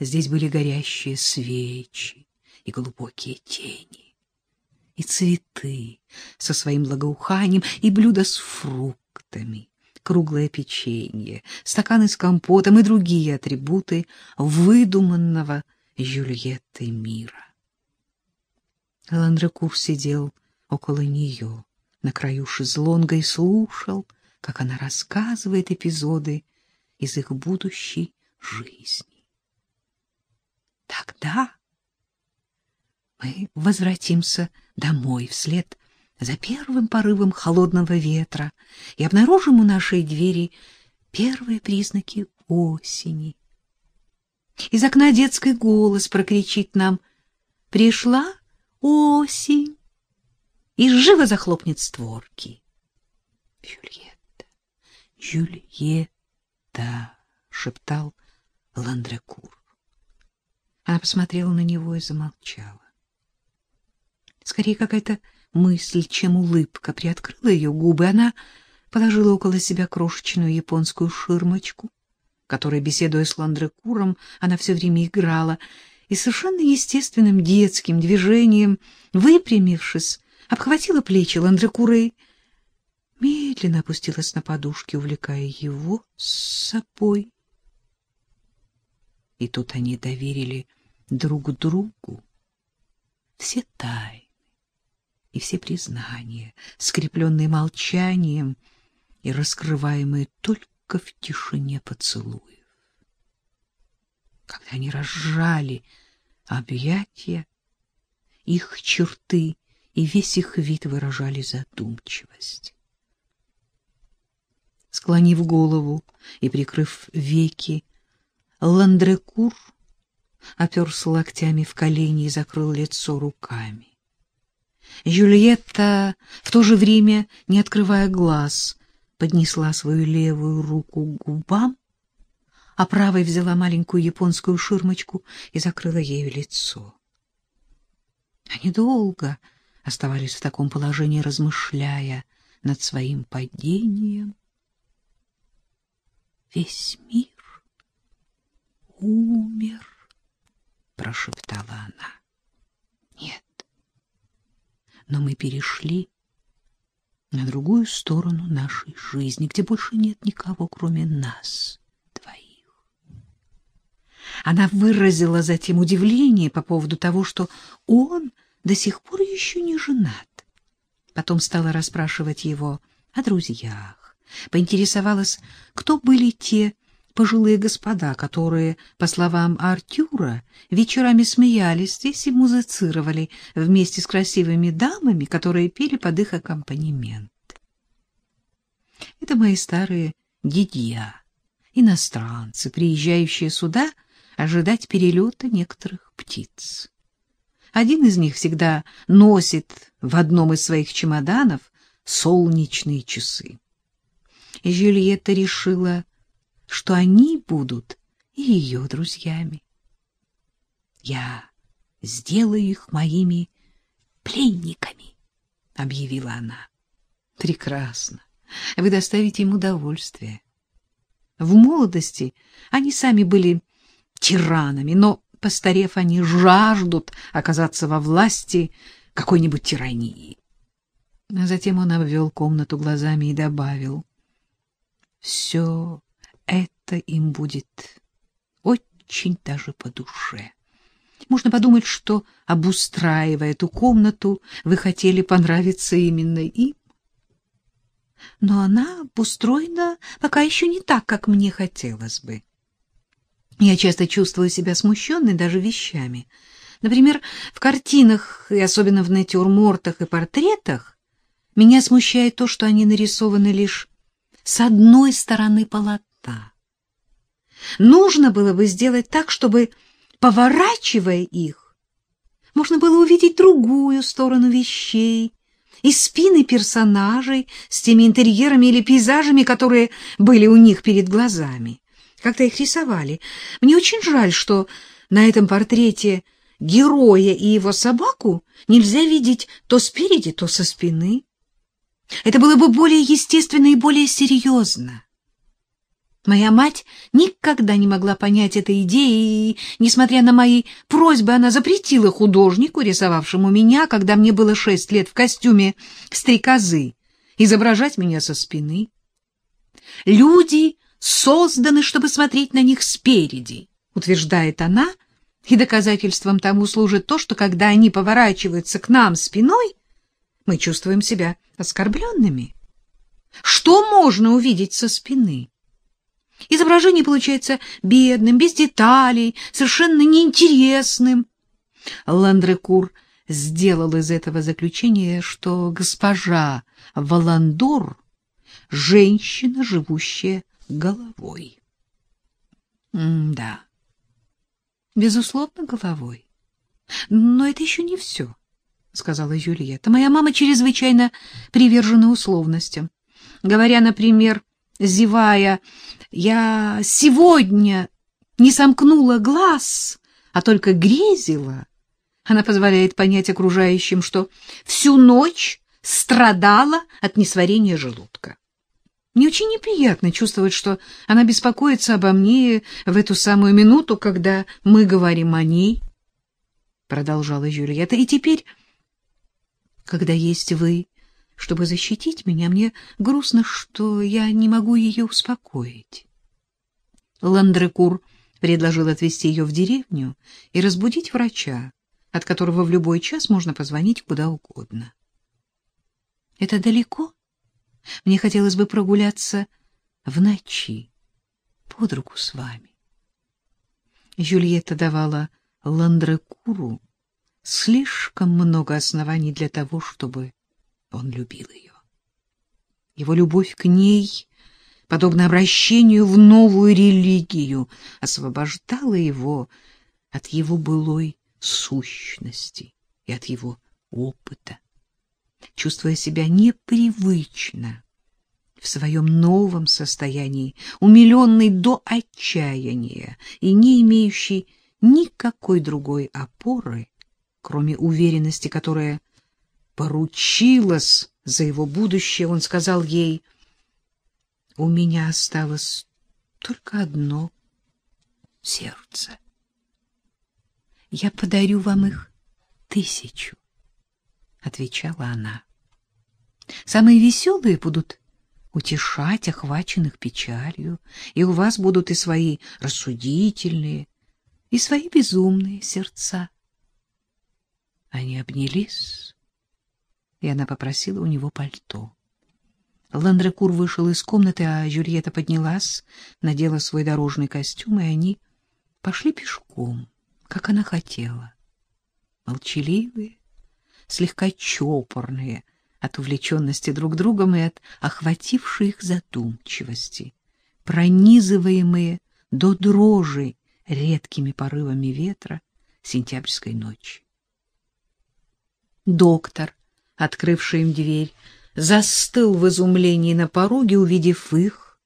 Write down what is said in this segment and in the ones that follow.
Здесь были горящие свечи и глубокие тени, и цветы со своим благоуханием, и блюда с фруктами, круглое печенье, стаканы с компотом и другие атрибуты выдуманного Жюльетты мира. Ландрекур сидел около нее, на краю шезлонга, и слушал, как она рассказывает эпизоды из их будущей жизни. Тогда мы возвратимся домой вслед за первым порывом холодного ветра и обнаружим у нашей двери первые признаки осени. Из окна детский голос прокричит нам «Пришла осень!» и живо захлопнет створки. «Жюльетта, Жюльетта!» — шептал Ландрекур. Она посмотрела на него и замолчала. Скорее, какая-то мысль, чем улыбка, приоткрыла ее губы. Она положила около себя крошечную японскую ширмочку, которой, беседуя с Ландрекуром, она все время играла, и совершенно естественным детским движением, выпрямившись, обхватила плечи Ландрекура и медленно опустилась на подушки, увлекая его с собой. И тут они доверили друг другу все тайны и все признания, скрепленные молчанием и раскрываемые только в тишине поцелуев. Когда они разжали объятия, их черты и весь их вид выражали задумчивость. Склонив голову и прикрыв веки, Ландрекур оперся локтями в колени и закрыл лицо руками. Жюльетта, в то же время, не открывая глаз, поднесла свою левую руку к губам, а правой взяла маленькую японскую ширмочку и закрыла ею лицо. Они долго оставались в таком положении, размышляя над своим падением. Весь мир умер, прошептала она. Нет. Но мы перешли на другую сторону нашей жизни, где больше нет никого, кроме нас двоих. Она выразила затем удивление по поводу того, что он до сих пор еще не женат. Потом стала расспрашивать его о друзьях, поинтересовалась, кто были те пожилые господа, которые, по словам Артюра, вечерами смеялись здесь и музицировали вместе с красивыми дамами, которые пели под их аккомпанемент. Это мои старые дядья, иностранцы, приезжающие сюда ожидать перелета некоторых птиц. Один из них всегда носит в одном из своих чемоданов солнечные часы. Жюльетта решила что они будут и ее друзьями. Я сделаю их моими пленниками, объявила она. Прекрасно. Вы доставите им удовольствие. В молодости они сами были тиранами, но постарев они жаждут оказаться во власти какой-нибудь тирании. Затем он обвел комнату глазами и добавил: все это им будет очень даже по душе. Можно подумать, что, обустраивая эту комнату, вы хотели понравиться именно им. Но она обустроена пока еще не так, как мне хотелось бы. Я часто чувствую себя смущенной даже вещами. Например, в картинах, и особенно в натюрмортах и портретах, меня смущает то, что они нарисованы лишь с одной стороны полотна места. Нужно было бы сделать так, чтобы, поворачивая их, можно было увидеть другую сторону вещей и спины персонажей с теми интерьерами или пейзажами, которые были у них перед глазами, когда их рисовали. Мне очень жаль, что на этом портрете героя и его собаку нельзя видеть то спереди, то со спины. Это было бы более естественно и более серьезно. Моя мать никогда не могла понять этой идеи, и, несмотря на мои просьбы, она запретила художнику, рисовавшему меня, когда мне было шесть лет в костюме стрекозы, изображать меня со спины. Люди созданы, чтобы смотреть на них спереди, утверждает она, и доказательством тому служит то, что когда они поворачиваются к нам спиной, мы чувствуем себя оскорбленными. Что можно увидеть со спины? Изображение получается бедным, без деталей, совершенно неинтересным. Ландрекур сделал из этого заключение, что госпожа Валандор — женщина, живущая головой. Да, безусловно, головой. Но это еще не все, — сказала Юлиета. Моя мама чрезвычайно привержена условностям. Говоря, например, зевая, я сегодня не сомкнула глаз, а только грезила. Она позволяет понять окружающим, что всю ночь страдала от несварения желудка. Мне очень неприятно чувствовать, что она беспокоится обо мне в эту самую минуту, когда мы говорим о ней, — продолжала Жюльетта. И теперь, когда есть вы, чтобы защитить меня, мне грустно, что я не могу ее успокоить. Ландрекур предложил отвезти ее в деревню и разбудить врача, от которого в любой час можно позвонить куда угодно. — Это далеко? Мне хотелось бы прогуляться в ночи под руку с вами. Жюльетта давала Ландрекуру слишком много оснований для того, чтобы он любил ее. Его любовь к ней, подобно обращению в новую религию, освобождала его от его былой сущности и от его опыта. Чувствуя себя непривычно в своем новом состоянии, умиленный до отчаяния и не имеющий никакой другой опоры, кроме уверенности, которая поручилась за его будущее, он сказал ей, «У меня осталось только одно сердце. Я подарю вам их тысячу», — отвечала она. «Самые веселые будут утешать охваченных печалью, и у вас будут и свои рассудительные, и свои безумные сердца». Они обнялись и она попросила у него пальто. Ландрекур вышел из комнаты, а Жюльетта поднялась, надела свой дорожный костюм, и они пошли пешком, как она хотела. Молчаливые, слегка чопорные от увлеченности друг другом и от охватившей их задумчивости, пронизываемые до дрожи редкими порывами ветра сентябрьской ночи. Доктор открывший им дверь, застыл в изумлении на пороге, увидев их,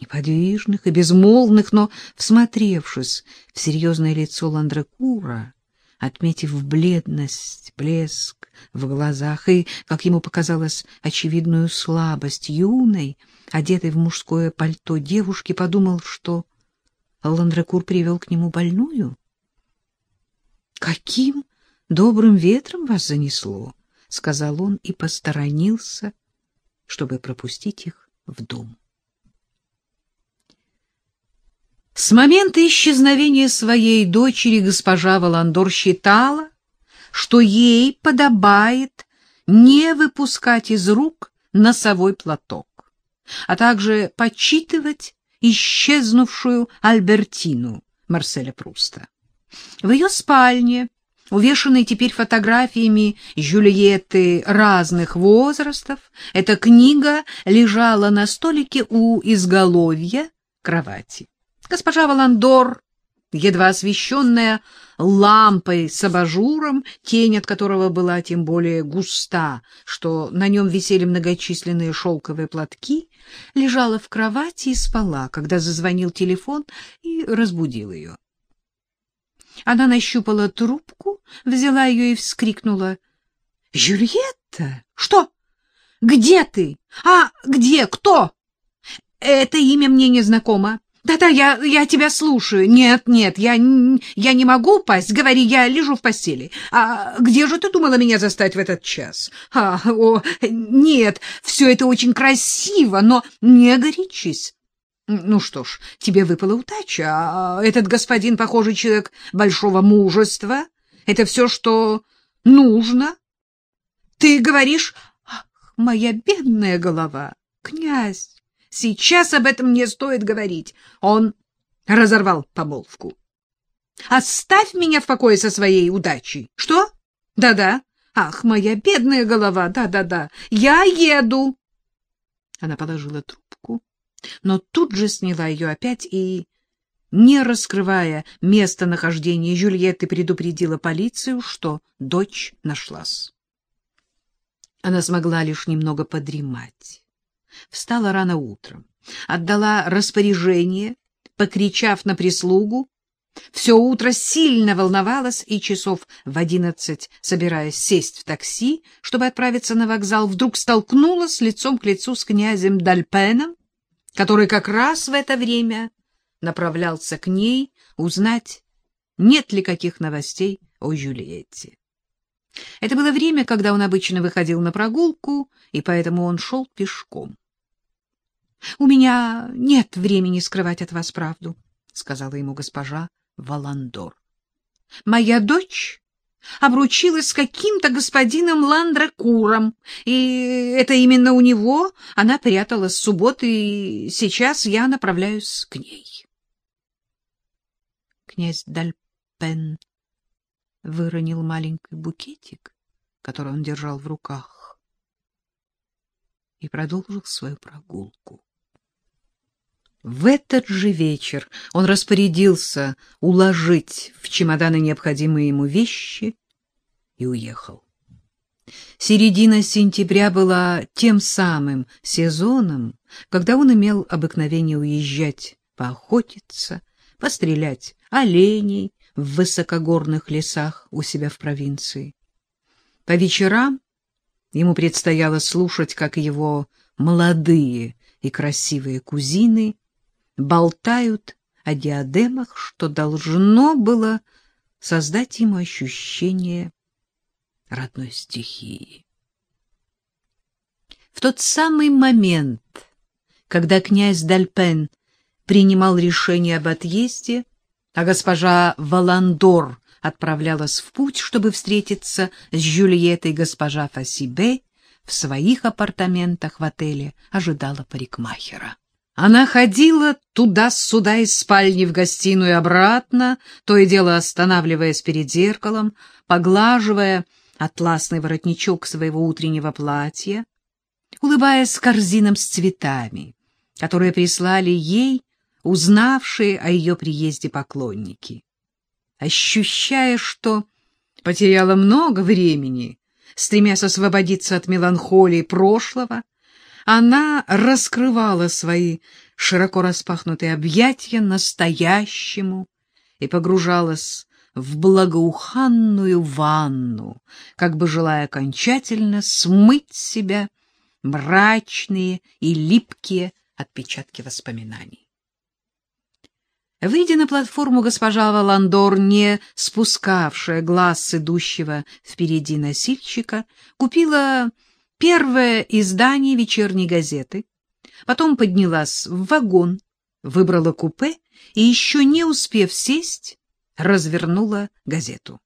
неподвижных и безмолвных, но, всмотревшись в серьезное лицо Ландрекура, отметив бледность, блеск в глазах и, как ему показалось, очевидную слабость юной, одетой в мужское пальто девушки, подумал, что Ландрекур привел к нему больную. «Каким добрым ветром вас занесло?» — сказал он и посторонился, чтобы пропустить их в дом. С момента исчезновения своей дочери госпожа Валандор считала, что ей подобает не выпускать из рук носовой платок, а также почитывать исчезнувшую Альбертину Марселя Пруста. В ее спальне увешанный теперь фотографиями Жюльетты разных возрастов, эта книга лежала на столике у изголовья кровати. Госпожа Валандор, едва освещенная лампой с абажуром, тень от которого была тем более густа, что на нем висели многочисленные шелковые платки, лежала в кровати и спала, когда зазвонил телефон и разбудил ее. Она нащупала трубку, взяла ее и вскрикнула. — Жюльетта? Что? Где ты? А где? Кто? это имя мне не знакомо. Да-да, я, я тебя слушаю. Нет, нет, я, я не могу упасть. Говори, я лежу в постели. А где же ты думала меня застать в этот час? А, о, нет, все это очень красиво, но не горячись. Ну что ж, тебе выпала удача. А этот господин, похожий человек большого мужества. Это все, что нужно. Ты говоришь, ах, моя бедная голова, князь. Сейчас об этом не стоит говорить. Он разорвал помолвку. Оставь меня в покое со своей удачей. Что? Да-да. Ах, моя бедная голова. Да-да-да. Я еду. Она положила трубку, но тут же сняла ее опять и, не раскрывая местонахождение Жюльетты, предупредила полицию, что дочь нашлась. Она смогла лишь немного подремать. Встала рано утром, отдала распоряжение, покричав на прислугу, все утро сильно волновалась и часов в одиннадцать, собираясь сесть в такси, чтобы отправиться на вокзал, вдруг столкнулась лицом к лицу с князем Дальпеном, который как раз в это время направлялся к ней узнать, нет ли каких новостей о Жюльетте. Это было время, когда он обычно выходил на прогулку, и поэтому он шел пешком. — У меня нет времени скрывать от вас правду, — сказала ему госпожа Валандор. — Моя дочь обручилась с каким-то господином Ландракуром, и это именно у него она пряталась с субботы, и сейчас я направляюсь к ней. Князь Дальпен выронил маленький букетик, который он держал в руках, и продолжил свою прогулку. В этот же вечер он распорядился уложить в чемоданы необходимые ему вещи и уехал. Середина сентября была тем самым сезоном, когда он имел обыкновение уезжать поохотиться, пострелять оленей в высокогорных лесах у себя в провинции. По вечерам ему предстояло слушать, как его молодые и красивые кузины болтают о диадемах, что должно было создать ему ощущение родной стихии. В тот самый момент, когда князь Дальпен принимал решение об отъезде, а госпожа Валандор отправлялась в путь, чтобы встретиться с Жюльеттой, госпожа Фасибе в своих апартаментах в отеле ожидала парикмахера. Она ходила туда-сюда из спальни в гостиную обратно, то и дело останавливаясь перед зеркалом, поглаживая атласный воротничок своего утреннего платья, улыбаясь корзинам с цветами, которые прислали ей узнавшие о ее приезде поклонники. Ощущая, что потеряла много времени, стремясь освободиться от меланхолии прошлого, она раскрывала свои широко распахнутые объятия настоящему и погружалась в благоуханную ванну, как бы желая окончательно смыть с себя мрачные и липкие отпечатки воспоминаний. Выйдя на платформу, госпожа Валандор, не спускавшая глаз с идущего впереди носильщика, купила первое издание вечерней газеты, потом поднялась в вагон, выбрала купе и, еще не успев сесть, развернула газету.